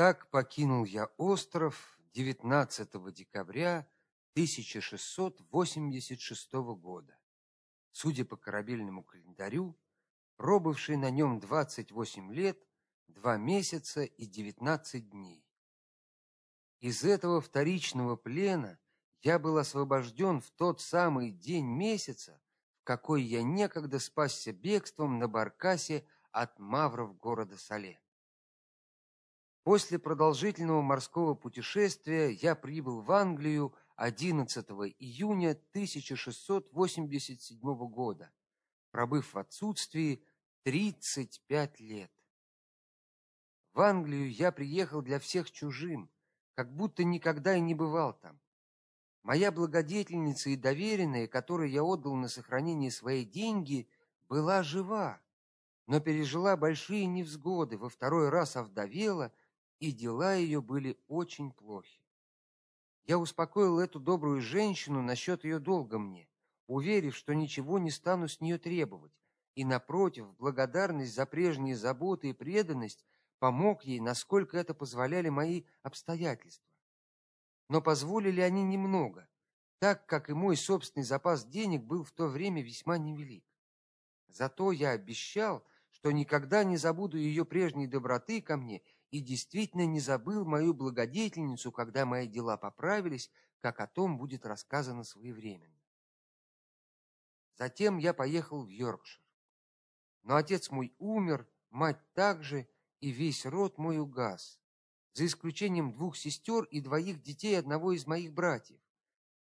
Так покинул я остров 19 декабря 1686 года. Судя по корабельному календарю, пробывший на нем 28 лет, 2 месяца и 19 дней. Из этого вторичного плена я был освобожден в тот самый день месяца, в какой я некогда спасся бегством на баркасе от мавров города Сале. После продолжительного морского путешествия я прибыл в Англию 11 июня 1687 года, пробыв в отсутствии 35 лет. В Англию я приехал для всех чужим, как будто никогда и не бывал там. Моя благодетельница и доверенная, которой я отдал на сохранение свои деньги, была жива, но пережила большие невзгоды, во второй раз овдовела и дела ее были очень плохи. Я успокоил эту добрую женщину насчет ее долга мне, уверив, что ничего не стану с нее требовать, и напротив, в благодарность за прежние заботы и преданность помог ей, насколько это позволяли мои обстоятельства. Но позволили они немного, так как и мой собственный запас денег был в то время весьма невелик. Зато я обещал, что никогда не забуду ее прежней доброты ко мне и действительно не забыл мою благодетельницу, когда мои дела поправились, как о том будет рассказано своевременно. Затем я поехал в Йоркшир. Но отец мой умер, мать также, и весь род мой угас, за исключением двух сестер и двоих детей одного из моих братьев.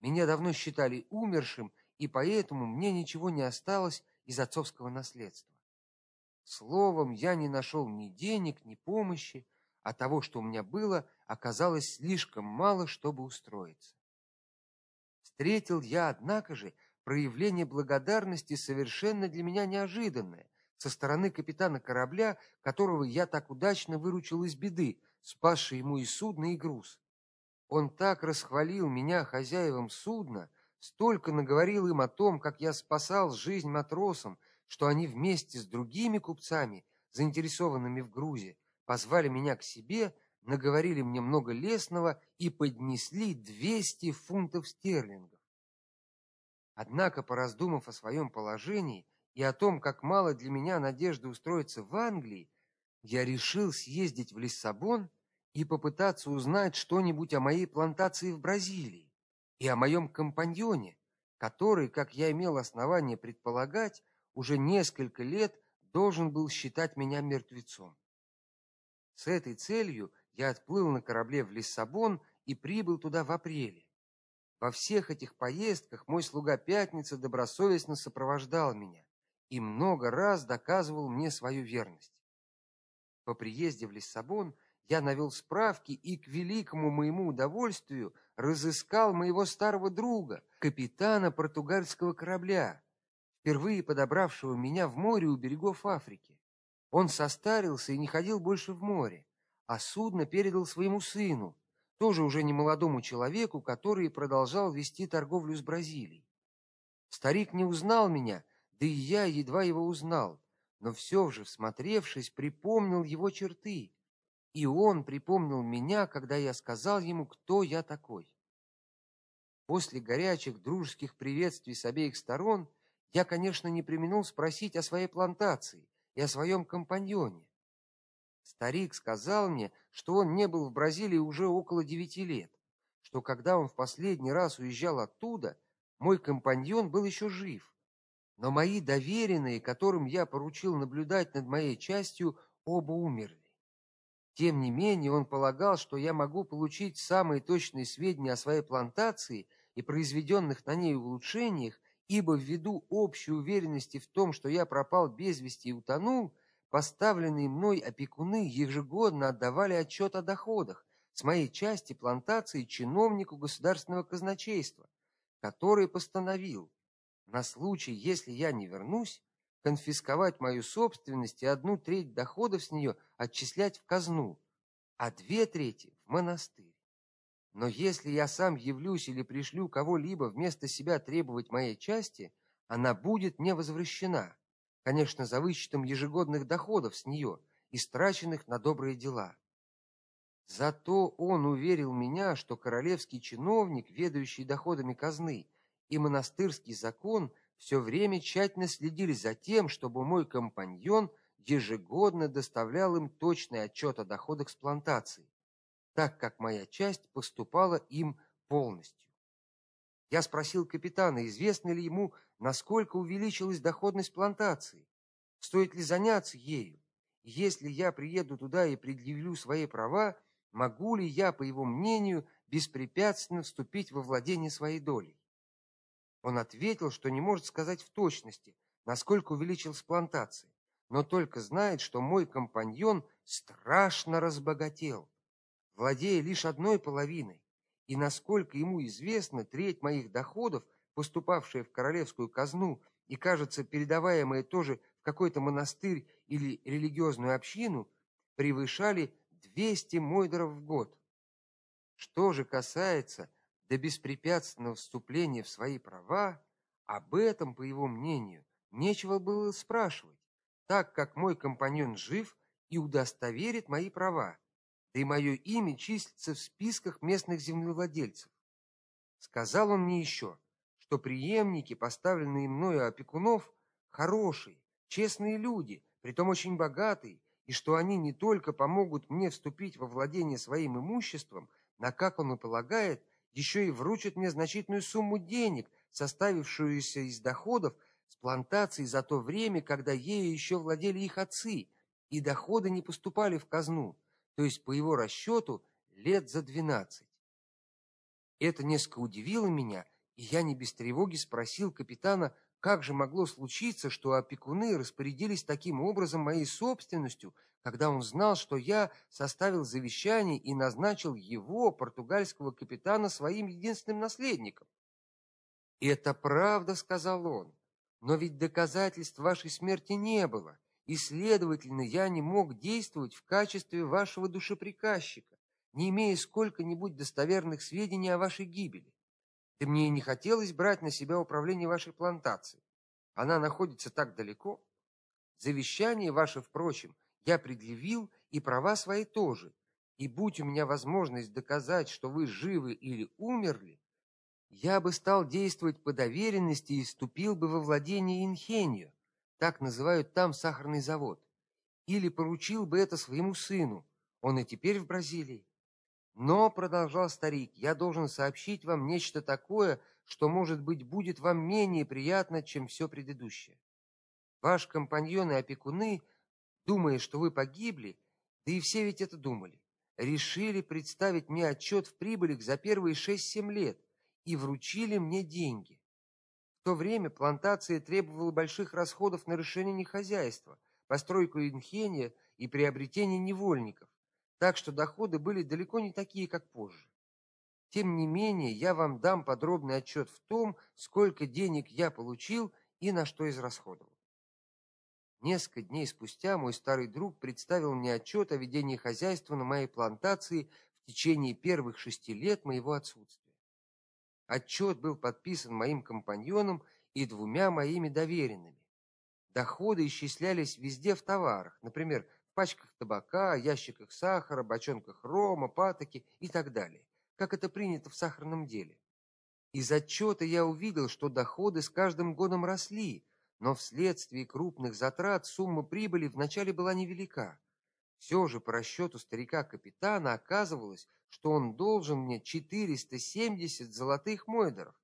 Меня давно считали умершим, и поэтому мне ничего не осталось из отцовского наследства. Словом, я не нашел ни денег, ни помощи, а того, что у меня было, оказалось слишком мало, чтобы устроиться. Встретил я, однако же, проявление благодарности совершенно для меня неожиданное со стороны капитана корабля, которого я так удачно выручил из беды, спасший ему и судно, и груз. Он так расхвалил меня хозяевам судна, столько наговорил им о том, как я спасал жизнь матросам, что они вместе с другими купцами, заинтересованными в грузе, позвали меня к себе, наговорили мне много лестного и поднесли 200 фунтов стерлингов. Однако, пораздумав о своем положении и о том, как мало для меня надежды устроиться в Англии, я решил съездить в Лиссабон и попытаться узнать что-нибудь о моей плантации в Бразилии и о моем компаньоне, который, как я имел основание предполагать, уже несколько лет должен был считать меня мертвецом. С этой целью я отплыл на корабле в Лиссабон и прибыл туда в апреле. Во всех этих поездках мой слуга Пятница добросовестно сопровождал меня и много раз доказывал мне свою верность. По приезде в Лиссабон я навел справки и к великому моему удовольствию разыскал моего старого друга, капитана португальского корабля, впервые подобравшего меня в море у берегов Африки. Он состарился и не ходил больше в море, а судно передал своему сыну, тоже уже не молодому человеку, который продолжал вести торговлю с Бразилией. Старик не узнал меня, да и я едва его узнал, но все же, всмотревшись, припомнил его черты, и он припомнил меня, когда я сказал ему, кто я такой. После горячих дружеских приветствий с обеих сторон я, конечно, не преминул спросить о своей плантации и о своем компаньоне. Старик сказал мне, что он не был в Бразилии уже около девяти лет, что когда он в последний раз уезжал оттуда, мой компаньон был еще жив. Но мои доверенные, которым я поручил наблюдать над моей частью, оба умерли. Тем не менее, он полагал, что я могу получить самые точные сведения о своей плантации и произведенных на ней улучшениях ибо ввиду общей уверенности в том, что я пропал без вести и утонул, поставленные мной опекуны ежегодно отдавали отчет о доходах с моей части плантации чиновнику государственного казначейства, который постановил на случай, если я не вернусь, конфисковать мою собственность и одну треть доходов с нее отчислять в казну, а две трети в монастырь. Но если я сам явлюсь или пришлю кого-либо вместо себя требовать моей части, она будет мне возвращена, конечно, за вычетом ежегодных доходов с нее, истраченных на добрые дела. Зато он уверил меня, что королевский чиновник, ведающий доходами казны, и монастырский закон все время тщательно следили за тем, чтобы мой компаньон ежегодно доставлял им точный отчет о доходах с плантации, так как моя часть поступала им полностью. Я спросил капитана, известно ли ему, насколько увеличилась доходность плантации, стоит ли заняться ею. Если я приеду туда и предъявлю свои права, могу ли я, по его мнению, беспрепятственно вступить во владение своей долей? Он ответил, что не может сказать в точности, насколько увеличилась плантация, но только знает, что мой компаньон страшно разбогател, владея лишь одной половиной, и насколько ему известно, треть моих доходов, поступавшая в королевскую казну и, кажется, передаваемая тоже в какой-то монастырь или религиозную общину, превышали 200 мойдеров в год. Что же касается до беспрепятственного вступления в свои права, об этом, по его мнению, нечего было спрашивать, так как мой компаньон жив и удостоверит мои права, да и мое имя числится в списках местных землевладельцев. Сказал он мне еще, что преемники, поставленные мною опекунов, хорошие, честные люди, притом очень богатые, и что они не только помогут мне вступить во владение своим имуществом, но, как он и полагает, еще и вручат мне значительную сумму денег, составившуюся из доходов с плантаций за то время, когда ею еще владели их отцы, и доходы не поступали в казну, то есть по его расчету лет за двенадцать. Это несколько удивило меня, и я не без тревоги спросил капитана, как же могло случиться, что опекуны распорядились таким образом моей собственностью, когда он знал, что я составил завещание и назначил его, португальского капитана, своим единственным наследником. "Это правда", сказал он. "Но ведь доказательств вашей смерти не было, и, следовательно, я не мог действовать в качестве вашего душеприказчика, не имея сколько-нибудь достоверных сведений о вашей гибели. Да мне и не хотелось брать на себя управление вашей плантацией. Она находится так далеко. Завещание ваше, впрочем, я предъявил и права свои тоже. И будь у меня возможность доказать, что вы живы или умерли, я бы стал действовать по доверенности и вступил бы во владение Инхенью, так называют там сахарный завод, или поручил бы это своему сыну. Он и теперь в Бразилии. Но продолжал старик: "Я должен сообщить вам нечто такое, что, может быть, будет вам менее приятно, чем все предыдущее. Ваш компаньон и опекуны думая, что вы погибли, да и все ведь это думали, решили представить мне отчет в прибылях за первые 6-7 лет и вручили мне деньги. То время плантация требовала больших расходов на расширение хозяйства, постройку инхения и приобретение невольников, так что доходы были далеко не такие, как позже. Тем не менее, я вам дам подробный отчет в том, сколько денег я получил и на что израсходовал. Несколько дней спустя мой старый друг представил мне отчет о ведении хозяйства на моей плантации в течение первых шести лет моего отсутствия. Отчет был подписан моим компаньоном и двумя моими доверенными. Доходы исчислялись везде в товарах, например, в пачках табака, ящиках сахара, бочонках рома, патоки и так далее, как это принято в сахарном деле. Из отчета я увидел, что доходы с каждым годом росли, но вследствие крупных затрат сумма прибыли вначале была невелика. Все же по расчету старика-капитана оказывалось, что он должен мне 470 золотых мойдеров,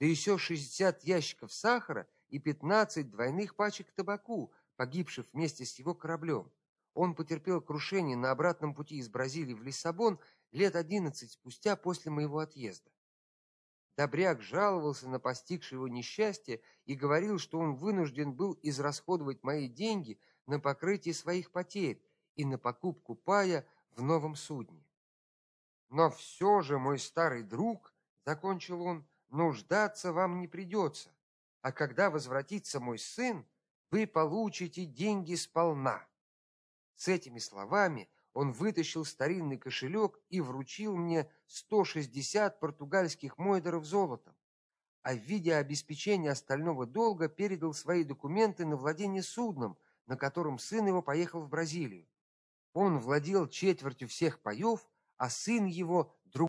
да еще 60 ящиков сахара и 15 двойных пачек табаку, погибших вместе с его кораблем. Он потерпел крушение на обратном пути из Бразилии в Лиссабон лет 11 спустя после моего отъезда. Добряк жаловался на постигшее его несчастье и говорил, что он вынужден был израсходовать мои деньги на покрытие своих потерь и на покупку пая в новом судне. Но все же, мой старый друг, закончил он, нуждаться вам не придется, а когда возвратится мой сын, вы получите деньги сполна. С этими словами он вытащил старинный кошелек и вручил мне 160 португальских мойдеров золотом, а в виде обеспечения остального долга передал свои документы на владение судном, на котором сын его поехал в Бразилию. Он владел четвертью всех паёв, а сын его